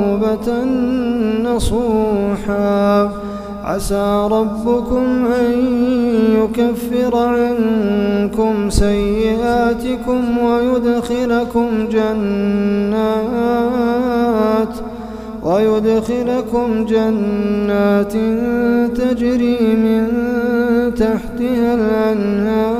توبة نصوحا. عسى ربكم أن يكفر عنكم سيئاتكم ويدخلكم جنات ويدخلكم جنات تجري من تحتها الأنهار